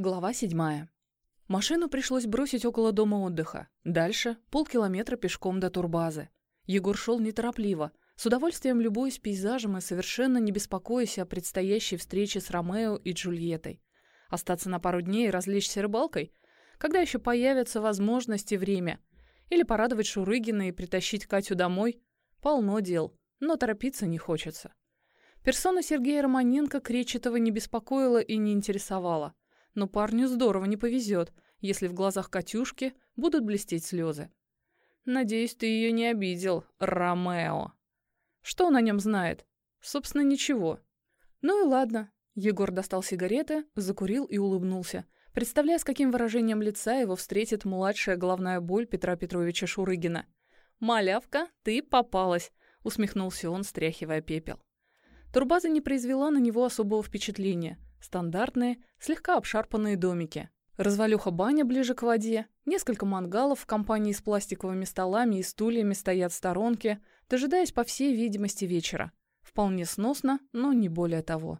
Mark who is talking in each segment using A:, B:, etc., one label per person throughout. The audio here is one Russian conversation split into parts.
A: Глава седьмая. Машину пришлось бросить около дома отдыха. Дальше — полкилометра пешком до турбазы. Егор шел неторопливо, с удовольствием любуясь пейзажем и совершенно не беспокоясь о предстоящей встрече с Ромео и Джульеттой. Остаться на пару дней и развлечься рыбалкой? Когда еще появятся возможности и время? Или порадовать Шурыгина и притащить Катю домой? Полно дел, но торопиться не хочется. Персона Сергея Романенко Кречетова не беспокоила и не интересовала но парню здорово не повезет, если в глазах Катюшки будут блестеть слезы. Надеюсь, ты ее не обидел, Ромео. Что он о нем знает? Собственно, ничего. Ну и ладно. Егор достал сигареты, закурил и улыбнулся, представляя, с каким выражением лица его встретит младшая головная боль Петра Петровича Шурыгина. «Малявка, ты попалась!» — усмехнулся он, стряхивая пепел. Турбаза не произвела на него особого впечатления — Стандартные, слегка обшарпанные домики. Развалюха-баня ближе к воде, несколько мангалов в компании с пластиковыми столами и стульями стоят в сторонке, дожидаясь, по всей видимости, вечера. Вполне сносно, но не более того.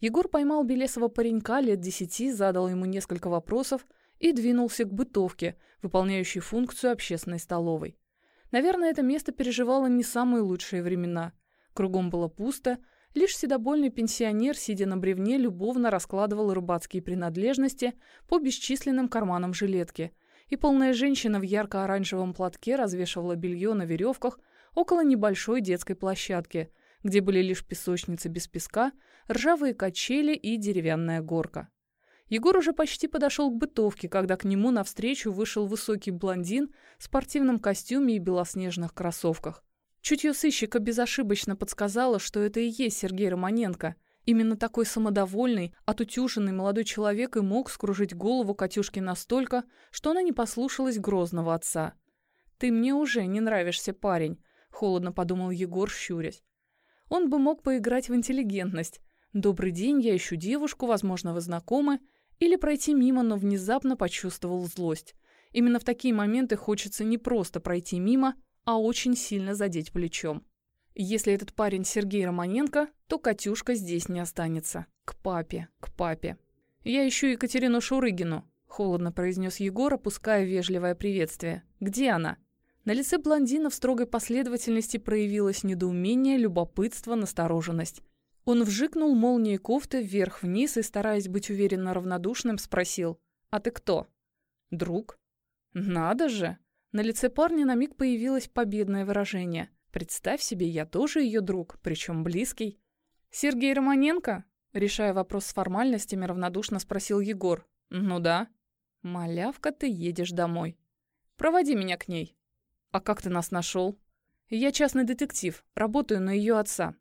A: Егор поймал белесого паренька лет десяти, задал ему несколько вопросов и двинулся к бытовке, выполняющей функцию общественной столовой. Наверное, это место переживало не самые лучшие времена. Кругом было пусто, Лишь седобольный пенсионер, сидя на бревне, любовно раскладывал рыбацкие принадлежности по бесчисленным карманам жилетки, и полная женщина в ярко-оранжевом платке развешивала белье на веревках около небольшой детской площадки, где были лишь песочницы без песка, ржавые качели и деревянная горка. Егор уже почти подошел к бытовке, когда к нему навстречу вышел высокий блондин в спортивном костюме и белоснежных кроссовках. Чутье сыщика безошибочно подсказало, что это и есть Сергей Романенко. Именно такой самодовольный, отутюженный молодой человек и мог скружить голову Катюшке настолько, что она не послушалась грозного отца. «Ты мне уже не нравишься, парень», — холодно подумал Егор, щурясь. Он бы мог поиграть в интеллигентность. «Добрый день, я ищу девушку, возможно, вы знакомы», или пройти мимо, но внезапно почувствовал злость. Именно в такие моменты хочется не просто пройти мимо, а очень сильно задеть плечом. Если этот парень Сергей Романенко, то Катюшка здесь не останется. К папе, к папе. «Я ищу Екатерину Шурыгину», — холодно произнес Егор, опуская вежливое приветствие. «Где она?» На лице блондина в строгой последовательности проявилось недоумение, любопытство, настороженность. Он вжикнул молнией кофты вверх-вниз и, стараясь быть уверенно равнодушным, спросил «А ты кто?» «Друг». «Надо же!» На лице парня на миг появилось победное выражение. «Представь себе, я тоже ее друг, причем близкий». «Сергей Романенко?» Решая вопрос с формальностями, равнодушно спросил Егор. «Ну да». «Малявка, ты едешь домой. Проводи меня к ней». «А как ты нас нашел?» «Я частный детектив, работаю на ее отца».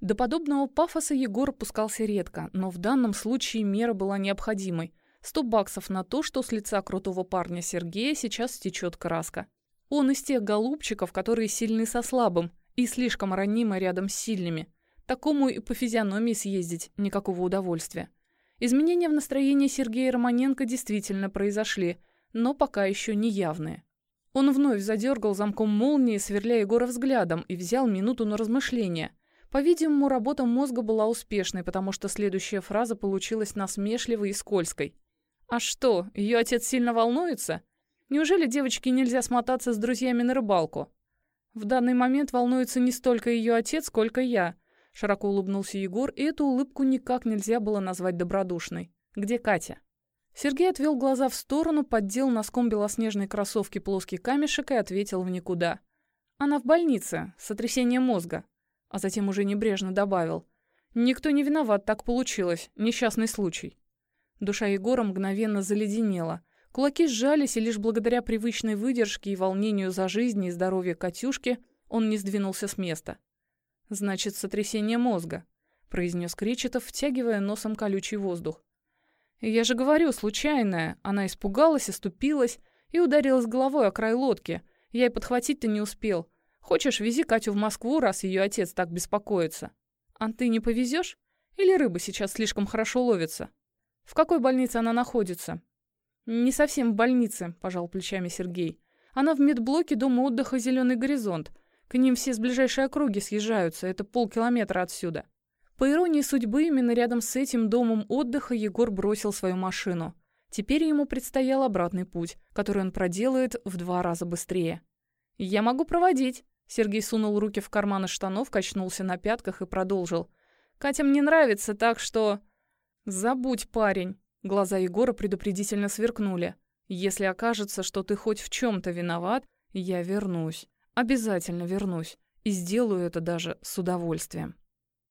A: До подобного пафоса Егор опускался редко, но в данном случае мера была необходимой – Сто баксов на то, что с лица крутого парня Сергея сейчас стечет краска. Он из тех голубчиков, которые сильны со слабым и слишком ранимы рядом с сильными. Такому и по физиономии съездить никакого удовольствия. Изменения в настроении Сергея Романенко действительно произошли, но пока еще не явные. Он вновь задергал замком молнии, сверляя Егора взглядом, и взял минуту на размышление. По-видимому, работа мозга была успешной, потому что следующая фраза получилась насмешливой и скользкой. А что, ее отец сильно волнуется? Неужели девочке нельзя смотаться с друзьями на рыбалку? В данный момент волнуется не столько ее отец, сколько я. Широко улыбнулся Егор, и эту улыбку никак нельзя было назвать добродушной. Где Катя? Сергей отвел глаза в сторону, поддел носком белоснежной кроссовки плоский камешек и ответил в никуда. Она в больнице, сотрясение мозга. А затем уже небрежно добавил. Никто не виноват, так получилось, несчастный случай. Душа Егора мгновенно заледенела. Кулаки сжались, и лишь благодаря привычной выдержке и волнению за жизнь и здоровье Катюшки он не сдвинулся с места. «Значит, сотрясение мозга», — произнес Кречетов, втягивая носом колючий воздух. «Я же говорю, случайная. Она испугалась, оступилась и ударилась головой о край лодки. Я и подхватить-то не успел. Хочешь, вези Катю в Москву, раз ее отец так беспокоится. А ты не повезешь? Или рыба сейчас слишком хорошо ловится?» «В какой больнице она находится?» «Не совсем в больнице», – пожал плечами Сергей. «Она в медблоке дома отдыха «Зеленый горизонт». К ним все с ближайшей округи съезжаются, это полкилометра отсюда». По иронии судьбы, именно рядом с этим домом отдыха Егор бросил свою машину. Теперь ему предстоял обратный путь, который он проделает в два раза быстрее. «Я могу проводить», — Сергей сунул руки в карманы штанов, качнулся на пятках и продолжил. «Катя мне нравится, так что...» «Забудь, парень», — глаза Егора предупредительно сверкнули. «Если окажется, что ты хоть в чем-то виноват, я вернусь. Обязательно вернусь. И сделаю это даже с удовольствием».